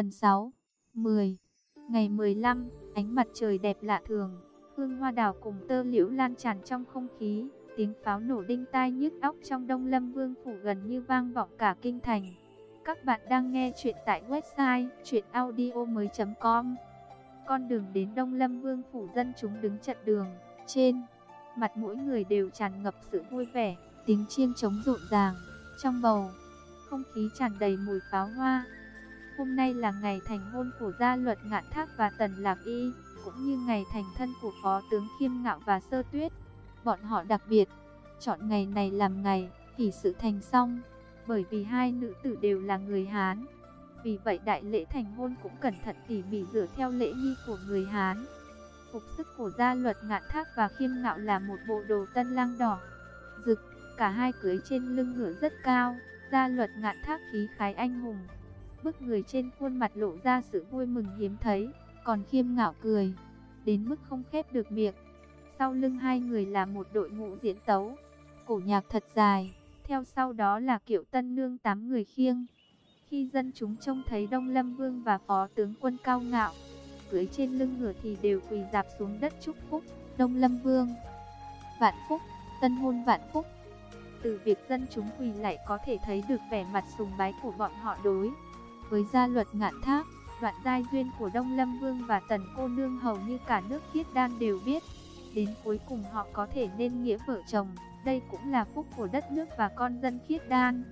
Phần 6 10 Ngày 15, ánh mặt trời đẹp lạ thường, hương hoa đào cùng tơ liễu lan tràn trong không khí, tiếng pháo nổ đinh tai nhức óc trong Đông Lâm Vương phủ gần như vang vọng cả kinh thành. Các bạn đang nghe chuyện tại website chuyenaudio.com Con đường đến Đông Lâm Vương phủ dân chúng đứng chặn đường, trên mặt mỗi người đều tràn ngập sự vui vẻ, tiếng chiêng trống rộn ràng, trong bầu không khí tràn đầy mùi pháo hoa. Hôm nay là ngày thành hôn của gia luật ngạn thác và tần lạc y, cũng như ngày thành thân của phó tướng khiêm ngạo và sơ tuyết. Bọn họ đặc biệt, chọn ngày này làm ngày, hỷ sự thành xong, bởi vì hai nữ tử đều là người Hán. Vì vậy đại lễ thành hôn cũng cẩn thận tỉ mỉ dựa theo lễ nghi của người Hán. Phục sức của gia luật ngạn thác và khiêm ngạo là một bộ đồ tân lang đỏ, rực, cả hai cưới trên lưng ngựa rất cao, gia luật ngạn thác khí khái anh hùng. Bức người trên khuôn mặt lộ ra sự vui mừng hiếm thấy, còn khiêm ngạo cười, đến mức không khép được miệng. Sau lưng hai người là một đội ngũ diễn tấu, cổ nhạc thật dài, theo sau đó là kiệu tân nương tám người khiêng. Khi dân chúng trông thấy Đông Lâm Vương và Phó tướng quân cao ngạo, cưới trên lưng ngựa thì đều quỳ dạp xuống đất chúc phúc, Đông Lâm Vương. Vạn phúc, tân hôn vạn phúc. Từ việc dân chúng quỳ lại có thể thấy được vẻ mặt sùng bái của bọn họ đối. Với gia luật ngạn thác, đoạn giai duyên của Đông Lâm Vương và Tần Cô Nương hầu như cả nước khiết đan đều biết. Đến cuối cùng họ có thể nên nghĩa vợ chồng, đây cũng là phúc của đất nước và con dân khiết đan.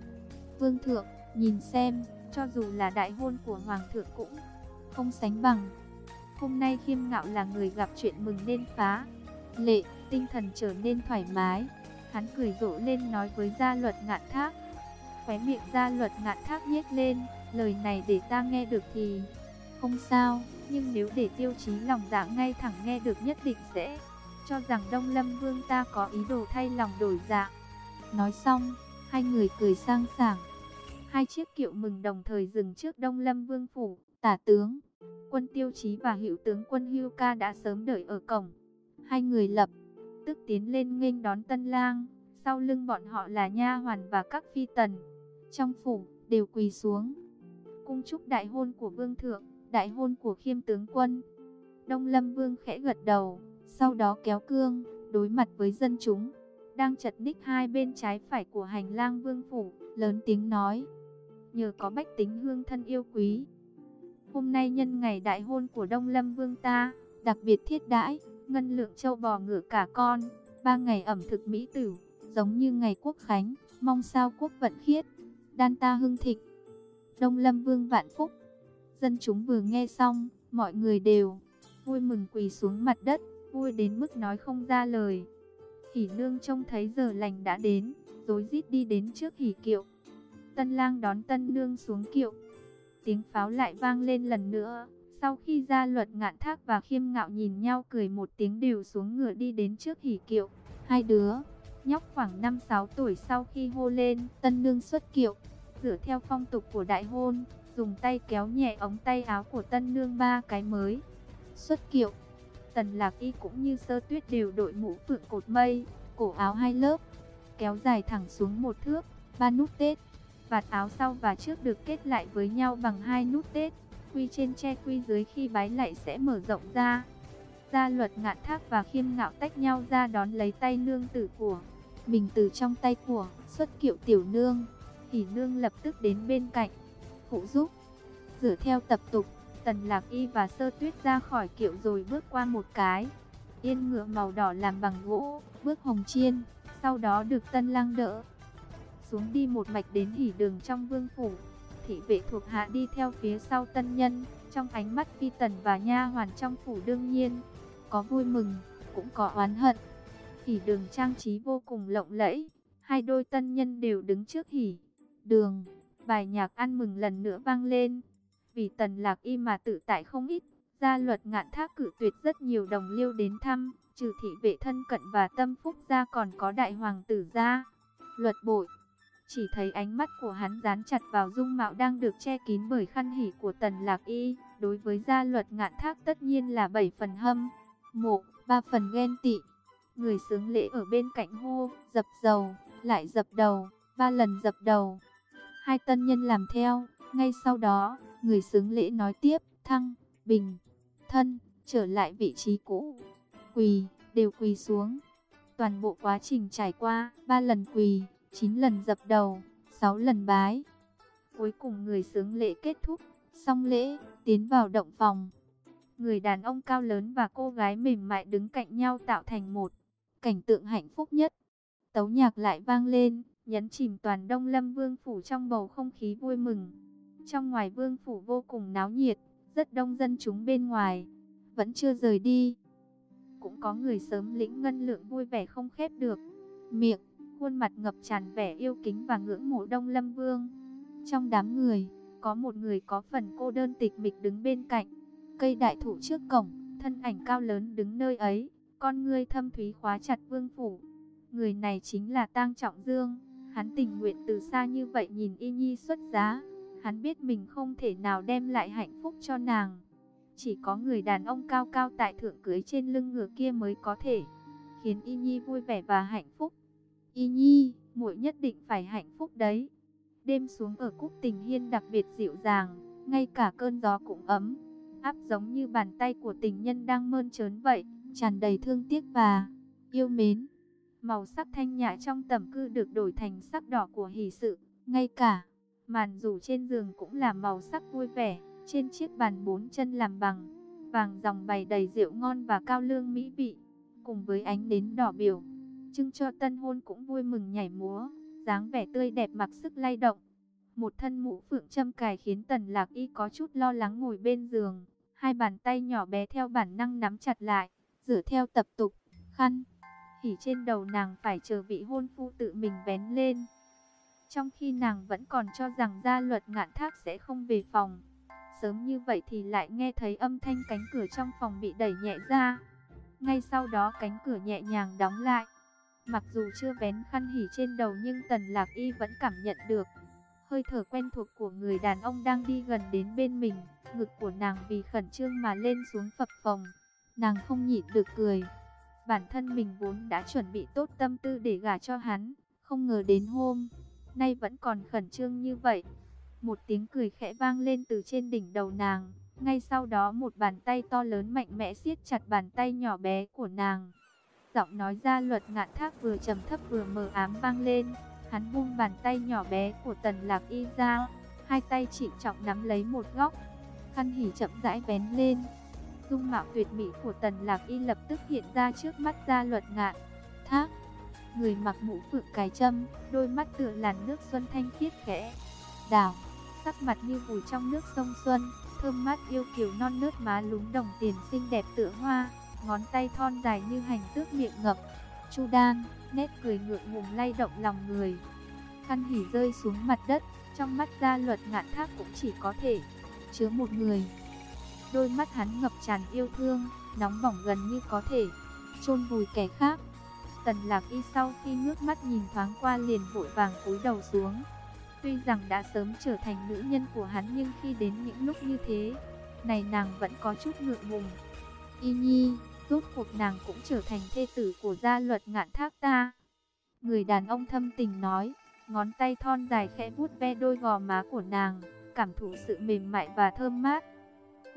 Vương thượng, nhìn xem, cho dù là đại hôn của Hoàng thượng cũng không sánh bằng. Hôm nay khiêm ngạo là người gặp chuyện mừng nên phá. Lệ, tinh thần trở nên thoải mái. Hắn cười rộ lên nói với gia luật ngạn thác. Khóe miệng gia luật ngạn thác nhếch lên, lời này để ta nghe được thì không sao, nhưng nếu để tiêu chí lòng dạ ngay thẳng nghe được nhất định sẽ cho rằng Đông Lâm Vương ta có ý đồ thay lòng đổi dạ. Nói xong, hai người cười sang sảng. Hai chiếc kiệu mừng đồng thời dừng trước Đông Lâm Vương phủ, tả tướng, quân tiêu chí và hiệu tướng quân Hưu Ca đã sớm đợi ở cổng. Hai người lập tức tiến lên nghênh đón tân lang, sau lưng bọn họ là nha hoàn và các phi tần. Trong phủ, đều quỳ xuống. Cung chúc đại hôn của vương thượng, đại hôn của khiêm tướng quân. Đông Lâm Vương khẽ gật đầu, sau đó kéo cương, đối mặt với dân chúng. Đang chật ních hai bên trái phải của hành lang vương phủ, lớn tiếng nói. Nhờ có bách tính hương thân yêu quý. Hôm nay nhân ngày đại hôn của Đông Lâm Vương ta, đặc biệt thiết đãi, ngân lượng châu bò ngựa cả con, ba ngày ẩm thực mỹ tử, giống như ngày quốc khánh, mong sao quốc vận khiết, đan ta hưng thịnh. Đông Lâm Vương vạn phúc. Dân chúng vừa nghe xong, mọi người đều vui mừng quỳ xuống mặt đất, vui đến mức nói không ra lời. Hỉ nương trông thấy giờ lành đã đến, rối rít đi đến trước hỉ kiệu. Tân lang đón tân nương xuống kiệu. Tiếng pháo lại vang lên lần nữa. Sau khi ra luật ngạn thác và khiêm ngạo nhìn nhau cười một tiếng đều xuống ngựa đi đến trước hỉ kiệu. Hai đứa, nhóc khoảng 5-6 tuổi sau khi hô lên, tân nương xuất kiệu. Dựa theo phong tục của đại hôn, dùng tay kéo nhẹ ống tay áo của tân nương ba cái mới. Xuất kiệu, tần lạc y cũng như sơ tuyết đều đội mũ phượng cột mây, cổ áo hai lớp, kéo dài thẳng xuống một thước, ba nút tết. Vạt áo sau và trước được kết lại với nhau bằng hai nút tết, quy trên che quy dưới khi bái lại sẽ mở rộng ra. Gia luật ngạn thác và khiêm ngạo tách nhau ra đón lấy tay nương tử của mình từ trong tay của xuất kiệu tiểu nương. Hỉ nương lập tức đến bên cạnh, phụ giúp. Dựa theo tập tục, Tần Lạc Y và Sơ Tuyết ra khỏi kiệu rồi bước qua một cái. Yên ngựa màu đỏ làm bằng gỗ, bước hồng chiên, sau đó được Tân Lang đỡ. Xuống đi một mạch đến hỉ đường trong vương phủ. Thị vệ thuộc hạ đi theo phía sau tân nhân, trong ánh mắt phi tần và nha hoàn trong phủ đương nhiên. Có vui mừng, cũng có oán hận. Hỉ đường trang trí vô cùng lộng lẫy, hai đôi tân nhân đều đứng trước hỉ đường. Bài nhạc ăn mừng lần nữa vang lên. Vì tần lạc y mà tự tại không ít, gia luật ngạn thác cử tuyệt rất nhiều đồng liêu đến thăm, trừ thị vệ thân cận và tâm phúc gia còn có đại hoàng tử gia. Luật bội, chỉ thấy ánh mắt của hắn dán chặt vào dung mạo đang được che kín bởi khăn hỉ của tần lạc y, đối với gia luật ngạn thác tất nhiên là 7 phần hâm, mộ, 3 phần ghen tị. Người sướng lễ ở bên cạnh hô, dập dầu, lại dập đầu, ba lần dập đầu. Hai tân nhân làm theo, ngay sau đó, Người xứng lễ nói tiếp, thăng, bình, thân, trở lại vị trí cũ. Quỳ, đều quỳ xuống. Toàn bộ quá trình trải qua, ba lần quỳ, 9 lần dập đầu, 6 lần bái. Cuối cùng người sướng lễ kết thúc, xong lễ, tiến vào động phòng. Người đàn ông cao lớn và cô gái mềm mại đứng cạnh nhau tạo thành một cảnh tượng hạnh phúc nhất. Tấu nhạc lại vang lên, nhấn chìm toàn Đông Lâm Vương phủ trong bầu không khí vui mừng. Trong ngoài vương phủ vô cùng náo nhiệt, rất đông dân chúng bên ngoài, vẫn chưa rời đi. Cũng có người sớm lĩnh ngân lượng vui vẻ không khép được. Miệng, khuôn mặt ngập tràn vẻ yêu kính và ngưỡng mộ Đông Lâm Vương. Trong đám người, có một người có phần cô đơn tịch mịch đứng bên cạnh. Cây đại thụ trước cổng, thân ảnh cao lớn đứng nơi ấy, con ngươi thâm thúy khóa chặt vương phủ. Người này chính là Tang Trọng Dương, hắn tình nguyện từ xa như vậy nhìn Y Nhi xuất giá. Hắn biết mình không thể nào đem lại hạnh phúc cho nàng. Chỉ có người đàn ông cao cao tại thượng cưới trên lưng ngựa kia mới có thể khiến Y Nhi vui vẻ và hạnh phúc. Y Nhi, muội nhất định phải hạnh phúc đấy. Đêm xuống ở Cúc Tình Hiên đặc biệt dịu dàng, ngay cả cơn gió cũng ấm, áp giống như bàn tay của tình nhân đang mơn trớn vậy, tràn đầy thương tiếc và yêu mến. Màu sắc thanh nhã trong tầm cư được đổi thành sắc đỏ của hỷ sự, ngay cả màn rủ trên giường cũng là màu sắc vui vẻ, trên chiếc bàn bốn chân làm bằng vàng dòng bày đầy rượu ngon và cao lương mỹ vị, cùng với ánh nến đỏ biểu, trưng cho tân hôn cũng vui mừng nhảy múa dáng vẻ tươi đẹp mặc sức lay động. Một thân mũ phượng châm cài khiến Tần Lạc Y có chút lo lắng ngồi bên giường, hai bàn tay nhỏ bé theo bản năng nắm chặt lại, rửa theo tập tục, khăn. Hỉ trên đầu nàng phải chờ vị hôn phu tự mình bén lên. Trong khi nàng vẫn còn cho rằng gia luật ngạn thác sẽ không về phòng. Sớm như vậy thì lại nghe thấy âm thanh cánh cửa trong phòng bị đẩy nhẹ ra. Ngay sau đó cánh cửa nhẹ nhàng đóng lại. Mặc dù chưa vén khăn hỉ trên đầu nhưng Tần Lạc Y vẫn cảm nhận được hơi thở quen thuộc của người đàn ông đang đi gần đến bên mình. Ngực của nàng vì khẩn trương mà lên xuống phập phồng. Nàng không nhịn được cười. Bản thân mình vốn đã chuẩn bị tốt tâm tư để gả cho hắn, không ngờ đến hôm nay vẫn còn khẩn trương như vậy. Một tiếng cười khẽ vang lên từ trên đỉnh đầu nàng, ngay sau đó một bàn tay to lớn mạnh mẽ siết chặt bàn tay nhỏ bé của nàng. Giọng nói ra luật ngạn thác vừa trầm thấp vừa mờ ám vang lên. Hắn buông bàn tay nhỏ bé của tần lạc y ra. Hai tay chỉ trọng nắm lấy một góc. Khăn hỉ chậm rãi vén lên. Dung mạo tuyệt mỹ của tần lạc y lập tức hiện ra trước mắt gia luật ngạn. Thác. Người mặc mũ phượng cài châm, đôi mắt tựa làn nước xuân thanh khiết khẽ. Đào. Sắc mặt như vùi trong nước sông xuân, thơm mát yêu kiều non nớt má lúng đồng tiền xinh đẹp tựa hoa ngón tay thon dài như hành tước miệng ngập. Chu Đan, nét cười ngượng ngùng lay động lòng người. Khăn hỉ rơi xuống mặt đất, trong mắt gia luật ngạn thác cũng chỉ có thể chứa một người. Đôi mắt hắn ngập tràn yêu thương, nóng bỏng gần như có thể chôn vùi kẻ khác. Tần lạc y sau khi ngước mắt nhìn thoáng qua liền vội vàng cúi đầu xuống. Tuy rằng đã sớm trở thành nữ nhân của hắn nhưng khi đến những lúc như thế, này nàng vẫn có chút ngượng ngùng. Y Nhi, rốt cuộc nàng cũng trở thành thê tử của gia luật ngạn thác ta. Người đàn ông thâm tình nói, ngón tay thon dài khẽ vuốt ve đôi gò má của nàng, cảm thụ sự mềm mại và thơm mát.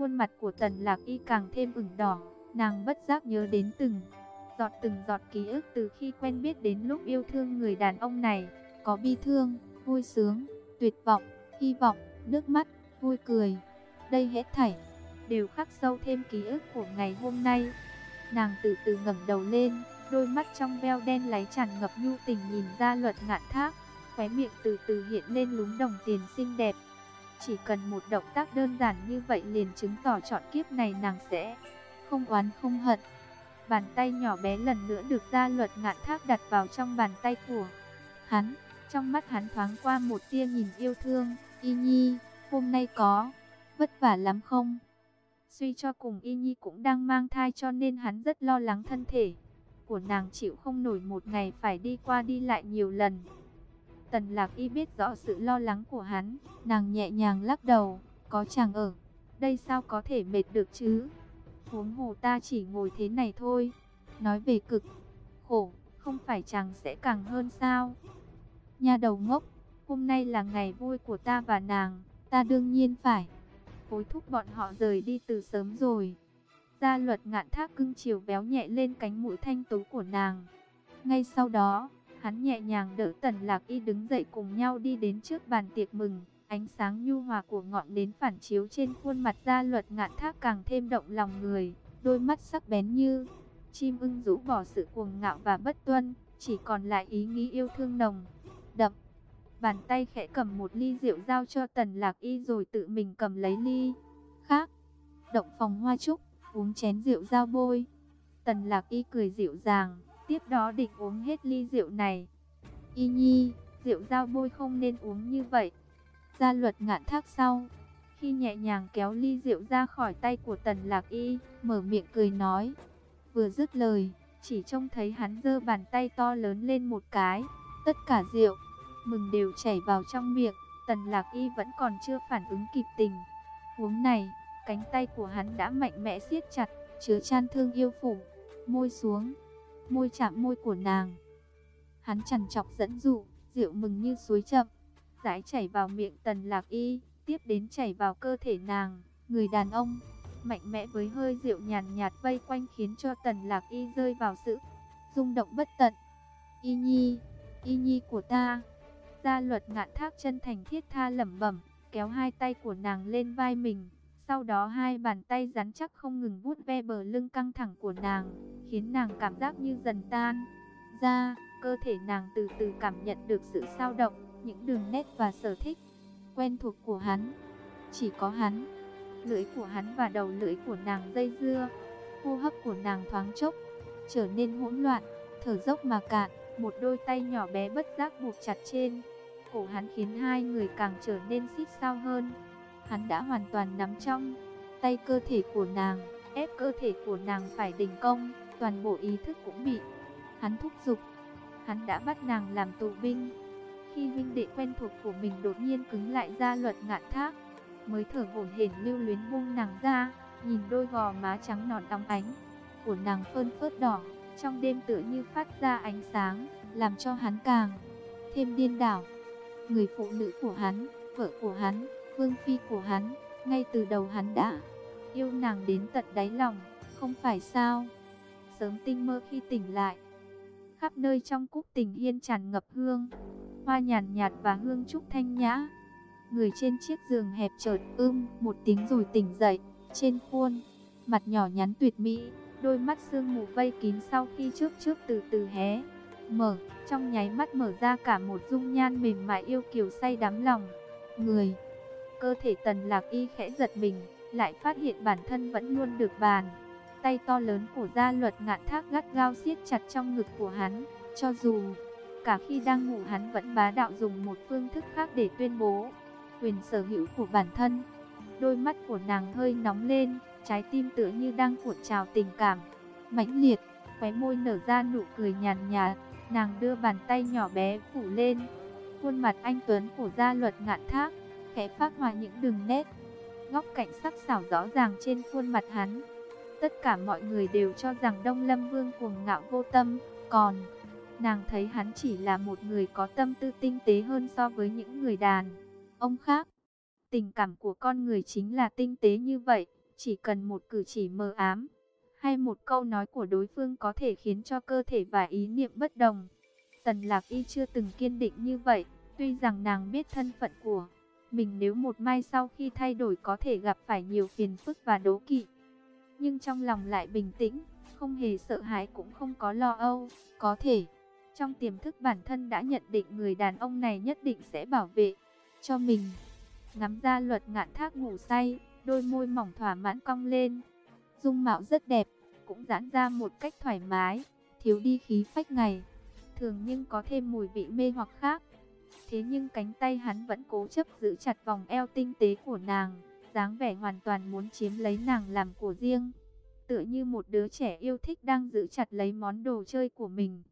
Khuôn mặt của tần lạc y càng thêm ửng đỏ, nàng bất giác nhớ đến từng giọt từng giọt ký ức từ khi quen biết đến lúc yêu thương người đàn ông này, có bi thương, vui sướng, tuyệt vọng, hy vọng, nước mắt, vui cười. Đây hết thảy đều khắc sâu thêm ký ức của ngày hôm nay. Nàng từ từ ngẩng đầu lên, đôi mắt trong veo đen láy tràn ngập nhu tình nhìn ra luật ngạn thác, khóe miệng từ từ hiện lên lúng đồng tiền xinh đẹp. Chỉ cần một động tác đơn giản như vậy liền chứng tỏ chọn kiếp này nàng sẽ không oán không hận. Bàn tay nhỏ bé lần nữa được gia luật ngạn thác đặt vào trong bàn tay của hắn. Trong mắt hắn thoáng qua một tia nhìn yêu thương, y nhi, hôm nay có vất vả lắm không? Suy cho cùng Y Nhi cũng đang mang thai cho nên hắn rất lo lắng thân thể của nàng chịu không nổi một ngày phải đi qua đi lại nhiều lần. Tần Lạc Y biết rõ sự lo lắng của hắn, nàng nhẹ nhàng lắc đầu, có chàng ở, đây sao có thể mệt được chứ? Huống hồ ta chỉ ngồi thế này thôi. Nói về cực, khổ, không phải chàng sẽ càng hơn sao? Nha đầu ngốc, hôm nay là ngày vui của ta và nàng, ta đương nhiên phải hối thúc bọn họ rời đi từ sớm rồi. Gia luật ngạn thác cưng chiều béo nhẹ lên cánh mũi thanh tú của nàng. Ngay sau đó, hắn nhẹ nhàng đỡ tần lạc y đứng dậy cùng nhau đi đến trước bàn tiệc mừng. Ánh sáng nhu hòa của ngọn nến phản chiếu trên khuôn mặt gia luật ngạn thác càng thêm động lòng người. Đôi mắt sắc bén như chim ưng rũ bỏ sự cuồng ngạo và bất tuân, chỉ còn lại ý nghĩ yêu thương nồng, đậm. Bàn tay khẽ cầm một ly rượu giao cho tần lạc y rồi tự mình cầm lấy ly. Khác, động phòng hoa trúc, uống chén rượu giao bôi. Tần lạc y cười dịu dàng, tiếp đó định uống hết ly rượu này. Y nhi, rượu giao bôi không nên uống như vậy. Gia luật ngạn thác sau, khi nhẹ nhàng kéo ly rượu ra khỏi tay của tần lạc y, mở miệng cười nói. Vừa dứt lời, chỉ trông thấy hắn giơ bàn tay to lớn lên một cái, tất cả rượu, mừng đều chảy vào trong miệng, tần lạc y vẫn còn chưa phản ứng kịp tình. uống này, cánh tay của hắn đã mạnh mẽ siết chặt, chứa chan thương yêu phủ, môi xuống, môi chạm môi của nàng. Hắn chằn chọc dẫn dụ, rượu mừng như suối chậm, rãi chảy vào miệng tần lạc y, tiếp đến chảy vào cơ thể nàng, người đàn ông. Mạnh mẽ với hơi rượu nhàn nhạt vây quanh khiến cho tần lạc y rơi vào sự rung động bất tận. Y nhi, y nhi của ta. Gia luật ngạn thác chân thành thiết tha lẩm bẩm, kéo hai tay của nàng lên vai mình. Sau đó hai bàn tay rắn chắc không ngừng vuốt ve bờ lưng căng thẳng của nàng, khiến nàng cảm giác như dần tan. Ra, cơ thể nàng từ từ cảm nhận được sự sao động, những đường nét và sở thích quen thuộc của hắn. Chỉ có hắn, lưỡi của hắn và đầu lưỡi của nàng dây dưa, hô hấp của nàng thoáng chốc, trở nên hỗn loạn, thở dốc mà cạn, một đôi tay nhỏ bé bất giác buộc chặt trên. Cổ hắn khiến hai người càng trở nên xít sao hơn. Hắn đã hoàn toàn nắm trong tay cơ thể của nàng, ép cơ thể của nàng phải đình công, toàn bộ ý thức cũng bị hắn thúc giục. Hắn đã bắt nàng làm tù binh. Khi huynh đệ quen thuộc của mình đột nhiên cứng lại ra luật ngạn thác, mới thở hổn hển lưu luyến buông nàng ra, nhìn đôi gò má trắng nõn óng ánh của nàng phơn phớt đỏ, trong đêm tựa như phát ra ánh sáng, làm cho hắn càng thêm điên đảo. Người phụ nữ của hắn, vợ của hắn, vương phi của hắn, ngay từ đầu hắn đã yêu nàng đến tận đáy lòng, không phải sao? Sớm tinh mơ khi tỉnh lại, khắp nơi trong cúc tình hiên tràn ngập hương, hoa nhàn nhạt và hương trúc thanh nhã. Người trên chiếc giường hẹp chợt ưm một tiếng rồi tỉnh dậy, trên khuôn mặt nhỏ nhắn tuyệt mỹ, đôi mắt sương mù vây kín sau khi trước trước từ từ hé mở, trong nháy mắt mở ra cả một dung nhan mềm mại yêu kiều say đắm lòng. Người, cơ thể tần lạc y khẽ giật mình, lại phát hiện bản thân vẫn luôn được bàn. Tay to lớn của gia luật ngạn thác gắt gao siết chặt trong ngực của hắn, cho dù cả khi đang ngủ hắn vẫn bá đạo dùng một phương thức khác để tuyên bố quyền sở hữu của bản thân. Đôi mắt của nàng hơi nóng lên, trái tim tựa như đang cuộn trào tình cảm, mãnh liệt, khóe môi nở ra nụ cười nhàn nhạt, nàng đưa bàn tay nhỏ bé phủ lên. Khuôn mặt anh Tuấn của gia luật ngạn thác, khẽ phát hòa những đường nét, góc cạnh sắc sảo rõ ràng trên khuôn mặt hắn. Tất cả mọi người đều cho rằng Đông Lâm Vương cuồng ngạo vô tâm, còn nàng thấy hắn chỉ là một người có tâm tư tinh tế hơn so với những người đàn ông khác. Tình cảm của con người chính là tinh tế như vậy, chỉ cần một cử chỉ mờ ám, hay một câu nói của đối phương có thể khiến cho cơ thể và ý niệm bất đồng. Tần Lạc Y chưa từng kiên định như vậy, tuy rằng nàng biết thân phận của mình nếu một mai sau khi thay đổi có thể gặp phải nhiều phiền phức và đố kỵ. Nhưng trong lòng lại bình tĩnh, không hề sợ hãi cũng không có lo âu, có thể trong tiềm thức bản thân đã nhận định người đàn ông này nhất định sẽ bảo vệ cho mình. Ngắm ra luật ngạn thác ngủ say, đôi môi mỏng thỏa mãn cong lên. Dung mạo rất đẹp, cũng giãn ra một cách thoải mái, thiếu đi khí phách ngày. Thường nhưng có thêm mùi vị mê hoặc khác. Thế nhưng cánh tay hắn vẫn cố chấp giữ chặt vòng eo tinh tế của nàng, dáng vẻ hoàn toàn muốn chiếm lấy nàng làm của riêng. Tựa như một đứa trẻ yêu thích đang giữ chặt lấy món đồ chơi của mình.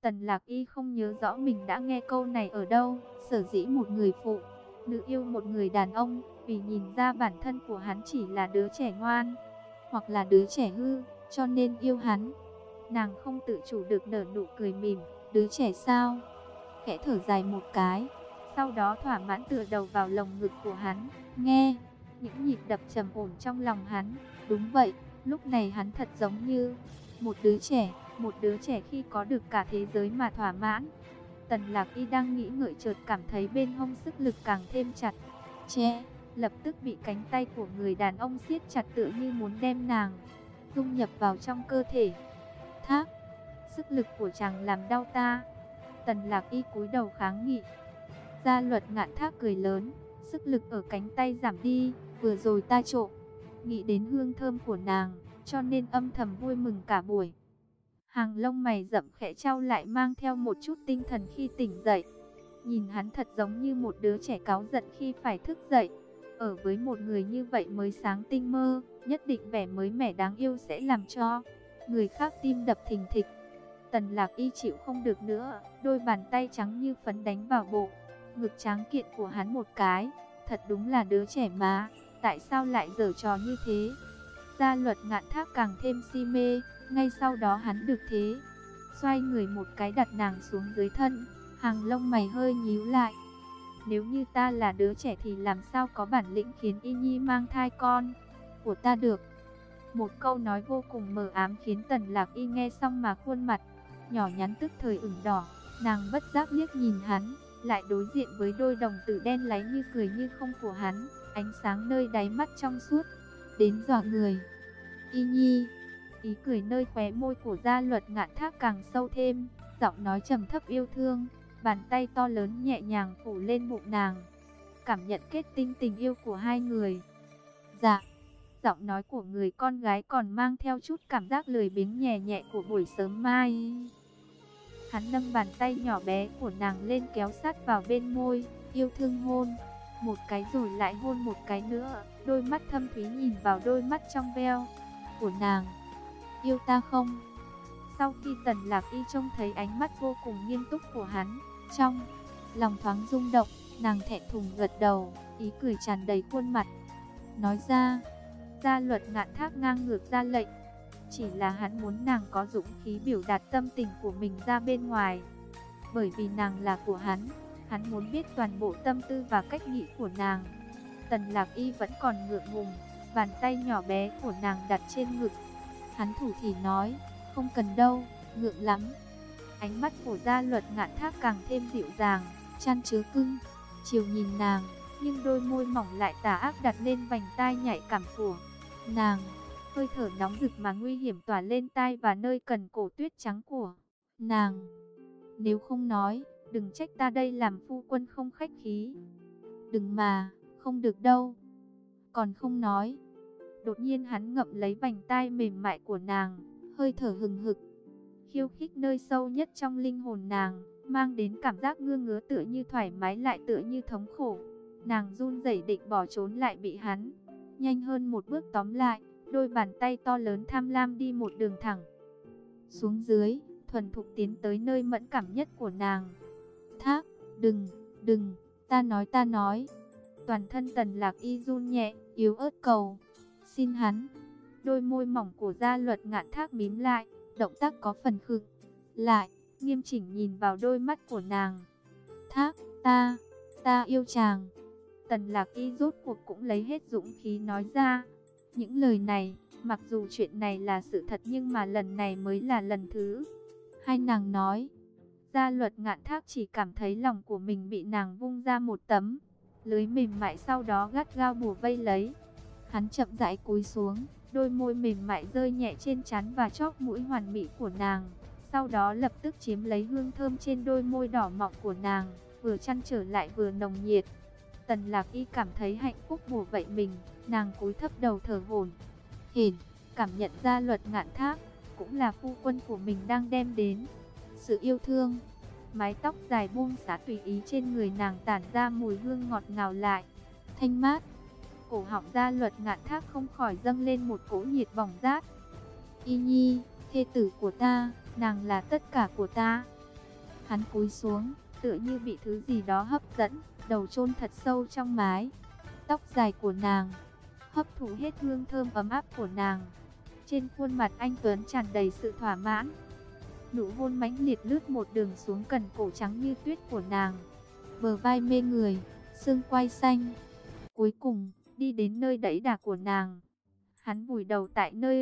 Tần Lạc Y không nhớ rõ mình đã nghe câu này ở đâu, sở dĩ một người phụ nữ yêu một người đàn ông, vì nhìn ra bản thân của hắn chỉ là đứa trẻ ngoan, hoặc là đứa trẻ hư, cho nên yêu hắn. Nàng không tự chủ được nở nụ cười mỉm, đứa trẻ sao? Khẽ thở dài một cái, sau đó thỏa mãn tựa đầu vào lồng ngực của hắn, nghe, những nhịp đập trầm ổn trong lòng hắn. Đúng vậy, lúc này hắn thật giống như một đứa trẻ, một đứa trẻ khi có được cả thế giới mà thỏa mãn. Tần Lạc Y đang nghĩ ngợi chợt cảm thấy bên hông sức lực càng thêm chặt. Che, lập tức bị cánh tay của người đàn ông siết chặt tựa như muốn đem nàng dung nhập vào trong cơ thể. Thác, sức lực của chàng làm đau ta. Tần Lạc Y cúi đầu kháng nghị. Gia luật ngạn thác cười lớn, sức lực ở cánh tay giảm đi, vừa rồi ta trộm. Nghĩ đến hương thơm của nàng, cho nên âm thầm vui mừng cả buổi. Hàng lông mày rậm khẽ trao lại mang theo một chút tinh thần khi tỉnh dậy. Nhìn hắn thật giống như một đứa trẻ cáu giận khi phải thức dậy. Ở với một người như vậy mới sáng tinh mơ, nhất định vẻ mới mẻ đáng yêu sẽ làm cho người khác tim đập thình thịch. Tần lạc y chịu không được nữa, đôi bàn tay trắng như phấn đánh vào bộ. Ngực tráng kiện của hắn một cái, thật đúng là đứa trẻ mà, tại sao lại dở trò như thế? Gia luật ngạn thác càng thêm si mê, ngay sau đó hắn được thế. Xoay người một cái đặt nàng xuống dưới thân, hàng lông mày hơi nhíu lại. Nếu như ta là đứa trẻ thì làm sao có bản lĩnh khiến Y Nhi mang thai con của ta được. Một câu nói vô cùng mờ ám khiến Tần Lạc Y nghe xong mà khuôn mặt nhỏ nhắn tức thời ửng đỏ, nàng bất giác liếc nhìn hắn, lại đối diện với đôi đồng tử đen láy như cười như không của hắn, ánh sáng nơi đáy mắt trong suốt, đến dọa người. Y Nhi, ý cười nơi khóe môi của gia luật ngạn thác càng sâu thêm, giọng nói trầm thấp yêu thương, bàn tay to lớn nhẹ nhàng phủ lên bụng nàng, cảm nhận kết tinh tình yêu của hai người. Dạ, giọng nói của người con gái còn mang theo chút cảm giác lười biếng nhẹ nhẹ của buổi sớm mai. Hắn nâng bàn tay nhỏ bé của nàng lên kéo sát vào bên môi, yêu thương hôn. Một cái rồi lại hôn một cái nữa, đôi mắt thâm thúy nhìn vào đôi mắt trong veo của nàng. Yêu ta không? Sau khi tần lạc y trông thấy ánh mắt vô cùng nghiêm túc của hắn, trong lòng thoáng rung động, nàng thẹn thùng gật đầu, ý cười tràn đầy khuôn mặt. Nói ra, gia luật ngạn thác ngang ngược ra lệnh, chỉ là hắn muốn nàng có dũng khí biểu đạt tâm tình của mình ra bên ngoài. Bởi vì nàng là của hắn, hắn muốn biết toàn bộ tâm tư và cách nghĩ của nàng. Tần lạc y vẫn còn ngượng ngùng, bàn tay nhỏ bé của nàng đặt trên ngực. Hắn thủ thì nói, không cần đâu, ngượng lắm. Ánh mắt của gia luật ngạn thác càng thêm dịu dàng, chăn chứa cưng, chiều nhìn nàng, nhưng đôi môi mỏng lại tà ác đặt lên vành tai nhạy cảm của nàng. Hơi thở nóng rực mà nguy hiểm tỏa lên tai và nơi cần cổ tuyết trắng của nàng. Nếu không nói, đừng trách ta đây làm phu quân không khách khí. Đừng mà, không được đâu. Còn không nói. Đột nhiên hắn ngậm lấy vành tai mềm mại của nàng, hơi thở hừng hực. Khiêu khích nơi sâu nhất trong linh hồn nàng, mang đến cảm giác ngưa ngứa tựa như thoải mái lại tựa như thống khổ. Nàng run rẩy định bỏ trốn lại bị hắn, nhanh hơn một bước tóm lại, đôi bàn tay to lớn tham lam đi một đường thẳng. Xuống dưới, thuần thục tiến tới nơi mẫn cảm nhất của nàng. Thác, đừng, đừng, ta nói ta nói. Toàn thân tần lạc y run nhẹ, yếu ớt cầu. Xin hắn. Đôi môi mỏng của gia luật ngạn thác mím lại, động tác có phần khực. Lại, nghiêm chỉnh nhìn vào đôi mắt của nàng. Thác, ta, ta yêu chàng. Tần lạc y rốt cuộc cũng lấy hết dũng khí nói ra. Những lời này, mặc dù chuyện này là sự thật nhưng mà lần này mới là lần thứ. Hai nàng nói, gia luật ngạn thác chỉ cảm thấy lòng của mình bị nàng vung ra một tấm. Lưới mềm mại sau đó gắt gao bùa vây lấy. Hắn chậm rãi cúi xuống, đôi môi mềm mại rơi nhẹ trên trán và chóp mũi hoàn mỹ của nàng. Sau đó lập tức chiếm lấy hương thơm trên đôi môi đỏ mọng của nàng, vừa chăn trở lại vừa nồng nhiệt. Tần lạc y cảm thấy hạnh phúc bùa vậy mình, nàng cúi thấp đầu thở hổn. Hển, cảm nhận ra luật ngạn thác, cũng là phu quân của mình đang đem đến. Sự yêu thương, mái tóc dài buông xả tùy ý trên người nàng tản ra mùi hương ngọt ngào lại, thanh mát. Cổ họng ra luật ngạn thác không khỏi dâng lên một cỗ nhiệt bỏng rát. Y nhi, thê tử của ta, nàng là tất cả của ta. Hắn cúi xuống, tựa như bị thứ gì đó hấp dẫn, đầu chôn thật sâu trong mái. Tóc dài của nàng, hấp thụ hết hương thơm ấm áp của nàng. Trên khuôn mặt anh Tuấn tràn đầy sự thỏa mãn. Nụ hôn mãnh liệt lướt một đường xuống cần cổ trắng như tuyết của nàng. Bờ vai mê người, xương quai xanh. Cuối cùng, đi đến nơi đẫy đà của nàng. Hắn vùi đầu tại nơi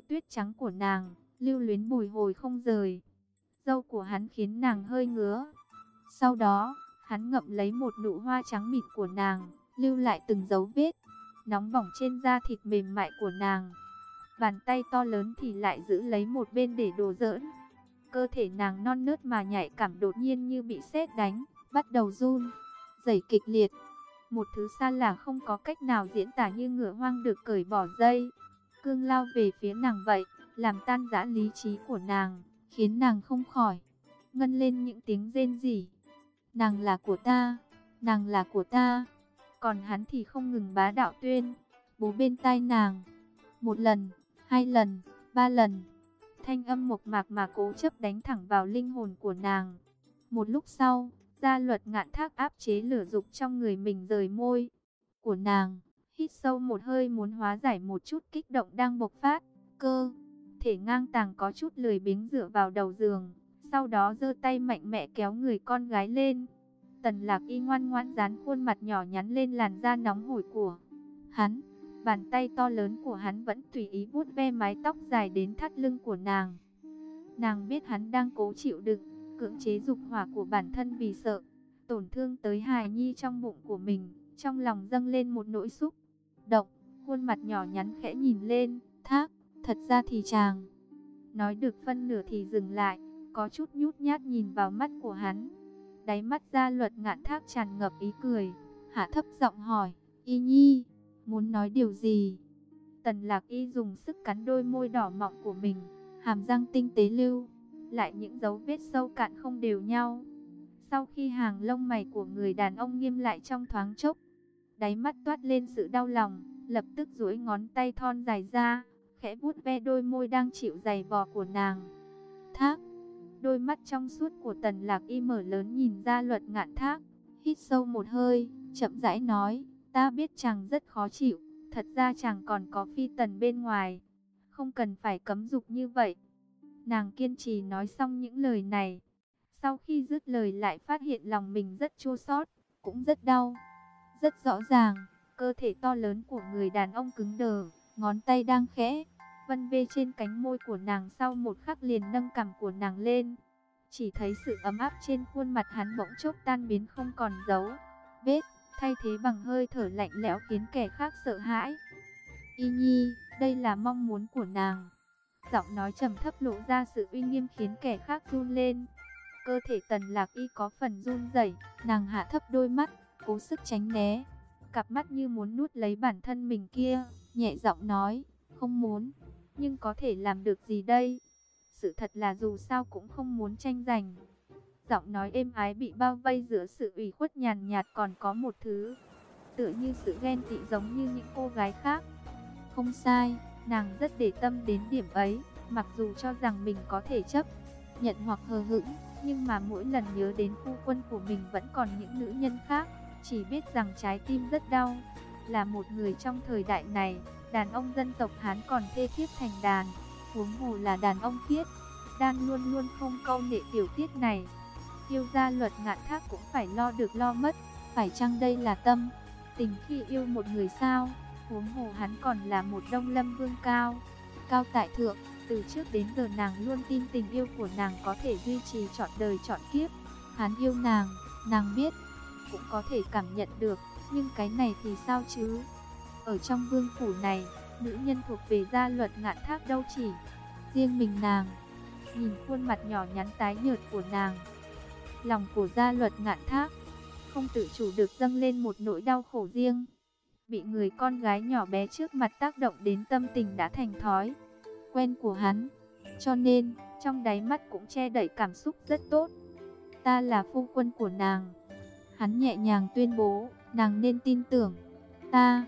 tuyết trắng của nàng, lưu luyến bùi hồi không rời. Dâu của hắn khiến nàng hơi ngứa. Sau đó, hắn ngậm lấy một nụ hoa trắng mịn của nàng, lưu lại từng dấu vết, nóng bỏng trên da thịt mềm mại của nàng. Bàn tay to lớn thì lại giữ lấy một bên để đồ giỡn. Cơ thể nàng non nớt mà nhạy cảm đột nhiên như bị sét đánh, bắt đầu run, rẩy kịch liệt. Một thứ xa lạ không có cách nào diễn tả như ngựa hoang được cởi bỏ dây. Cương lao về phía nàng vậy, làm tan rã lý trí của nàng, khiến nàng không khỏi. Ngân lên những tiếng rên rỉ. Nàng là của ta, nàng là của ta. Còn hắn thì không ngừng bá đạo tuyên, bố bên tai nàng. Một lần, hai lần, ba lần. Thanh âm mộc mạc mà cố chấp đánh thẳng vào linh hồn của nàng. Một lúc sau, gia luật ngạn thác áp chế lửa dục trong người mình rời môi của nàng. Hít sâu một hơi muốn hóa giải một chút kích động đang bộc phát. Cơ, thể ngang tàng có chút lười biếng dựa vào đầu giường. Sau đó giơ tay mạnh mẽ kéo người con gái lên. Tần lạc y ngoan ngoãn dán khuôn mặt nhỏ nhắn lên làn da nóng hổi của hắn. Bàn tay to lớn của hắn vẫn tùy ý vuốt ve mái tóc dài đến thắt lưng của nàng. Nàng biết hắn đang cố chịu đựng, cưỡng chế dục hỏa của bản thân vì sợ tổn thương tới hài nhi trong bụng của mình, trong lòng dâng lên một nỗi xúc động, khuôn mặt nhỏ nhắn khẽ nhìn lên, thác, thật ra thì chàng. Nói được phân nửa thì dừng lại, có chút nhút nhát nhìn vào mắt của hắn. Đáy mắt ra luật ngạn thác tràn ngập ý cười, hạ thấp giọng hỏi, y nhi, muốn nói điều gì? Tần lạc y dùng sức cắn đôi môi đỏ mọng của mình, hàm răng tinh tế lưu, lại những dấu vết sâu cạn không đều nhau. Sau khi hàng lông mày của người đàn ông nghiêm lại trong thoáng chốc, đáy mắt toát lên sự đau lòng, lập tức duỗi ngón tay thon dài ra, khẽ vuốt ve đôi môi đang chịu dày vò của nàng. Thác, đôi mắt trong suốt của tần lạc y mở lớn nhìn ra luật ngạn thác, hít sâu một hơi, chậm rãi nói, ta biết chàng rất khó chịu, thật ra chàng còn có phi tần bên ngoài, không cần phải cấm dục như vậy. Nàng kiên trì nói xong những lời này, sau khi dứt lời lại phát hiện lòng mình rất chua xót, cũng rất đau. Rất rõ ràng, cơ thể to lớn của người đàn ông cứng đờ, ngón tay đang khẽ vân vê trên cánh môi của nàng sau một khắc liền nâng cằm của nàng lên. Chỉ thấy sự ấm áp trên khuôn mặt hắn bỗng chốc tan biến không còn dấu vết, thay thế bằng hơi thở lạnh lẽo khiến kẻ khác sợ hãi. Y Nhi, đây là mong muốn của nàng. Giọng nói trầm thấp lộ ra sự uy nghiêm khiến kẻ khác run lên. Cơ thể tần lạc y có phần run rẩy, nàng hạ thấp đôi mắt, cố sức tránh né. Cặp mắt như muốn nuốt lấy bản thân mình kia, nhẹ giọng nói, không muốn, nhưng có thể làm được gì đây? Sự thật là dù sao cũng không muốn tranh giành. Giọng nói êm ái bị bao vây giữa sự ủy khuất nhàn nhạt còn có một thứ, tựa như sự ghen tị giống như những cô gái khác. Không sai, nàng rất để tâm đến điểm ấy, mặc dù cho rằng mình có thể chấp nhận hoặc hờ hững, nhưng mà mỗi lần nhớ đến phu quân của mình vẫn còn những nữ nhân khác, chỉ biết rằng trái tim rất đau. Là một người trong thời đại này, đàn ông dân tộc Hán còn thê thiếp thành đàn, huống hồ là đàn ông thiết. Đan luôn luôn không câu nệ tiểu tiết này. Yêu gia luật ngạn thác cũng phải lo được lo mất, phải chăng đây là tâm, tình khi yêu một người sao, huống hồ hắn còn là một đông lâm vương cao, cao tại thượng. Từ trước đến giờ nàng luôn tin tình yêu của nàng có thể duy trì trọn đời trọn kiếp. Hắn yêu nàng, nàng biết, cũng có thể cảm nhận được, nhưng cái này thì sao chứ? Ở trong vương phủ này, nữ nhân thuộc về gia luật ngạn thác đâu chỉ. Riêng mình nàng, nhìn khuôn mặt nhỏ nhắn tái nhợt của nàng. Lòng của gia luật ngạn thác, không tự chủ được dâng lên một nỗi đau khổ riêng. Bị người con gái nhỏ bé trước mặt tác động đến tâm tình đã thành thói quen của hắn. Cho nên, trong đáy mắt cũng che đậy cảm xúc rất tốt. Ta là phu quân của nàng. Hắn nhẹ nhàng tuyên bố, nàng nên tin tưởng. Ta,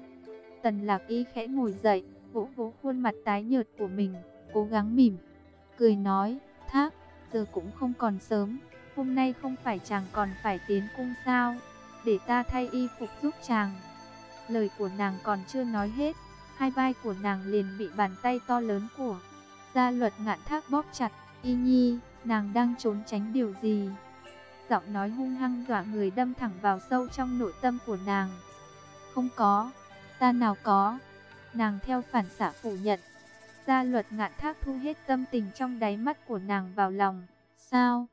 tần lạc y khẽ ngồi dậy, vỗ vỗ khuôn mặt tái nhợt của mình, cố gắng mỉm. Cười nói, thác, giờ cũng không còn sớm. Hôm nay không phải chàng còn phải tiến cung sao, để ta thay y phục giúp chàng. Lời của nàng còn chưa nói hết, hai vai của nàng liền bị bàn tay to lớn của gia luật ngạn thác bóp chặt. Y nhi, nàng đang trốn tránh điều gì? Giọng nói hung hăng dọa người đâm thẳng vào sâu trong nội tâm của nàng. Không có, Ta nào có. Nàng theo phản xạ phủ nhận. Gia luật ngạn thác thu hết tâm tình trong đáy mắt của nàng vào lòng. Sao?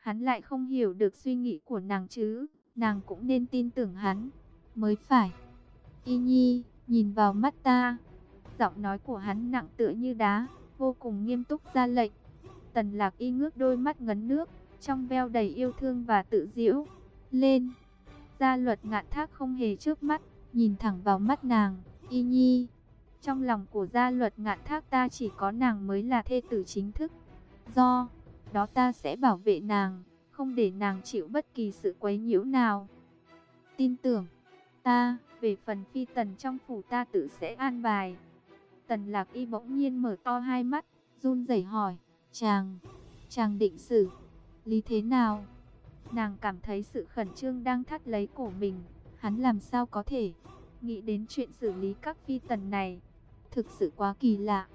Hắn lại không hiểu được suy nghĩ của nàng chứ. Nàng cũng nên tin tưởng hắn. Mới phải. Y nhi, nhìn vào mắt ta. Giọng nói của hắn nặng tựa như đá, vô cùng nghiêm túc ra lệnh. Tần lạc y ngước đôi mắt ngấn nước, trong veo đầy yêu thương và tự diễu. Lên! Gia luật ngạn thác không hề trước mắt, nhìn thẳng vào mắt nàng, y nhi. Trong lòng của gia luật ngạn thác ta chỉ có nàng mới là thê tử chính thức. Do đó ta sẽ bảo vệ nàng, không để nàng chịu bất kỳ sự quấy nhiễu nào. Tin tưởng, ta, về phần phi tần trong phủ ta tự sẽ an bài. Tần lạc y bỗng nhiên mở to hai mắt, run rẩy hỏi, chàng, chàng định xử, lý thế nào? Nàng cảm thấy sự khẩn trương đang thắt lấy cổ mình, hắn làm sao có thể nghĩ đến chuyện xử lý các phi tần này. Thực sự quá kỳ lạ.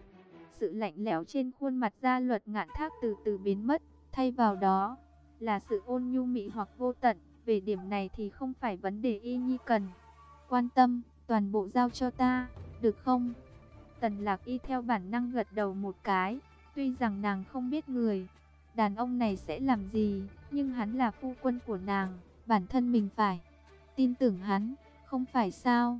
Sự lạnh lẽo trên khuôn mặt gia luật ngạn thác từ từ biến mất, thay vào đó là sự ôn nhu mị hoặc vô tận. Về điểm này thì không phải vấn đề y nhi cần. Quan tâm, toàn bộ giao cho ta, được không? Tần lạc y theo bản năng gật đầu một cái, tuy rằng nàng không biết người, đàn ông này sẽ làm gì, nhưng hắn là phu quân của nàng, bản thân mình phải tin tưởng hắn, không phải sao?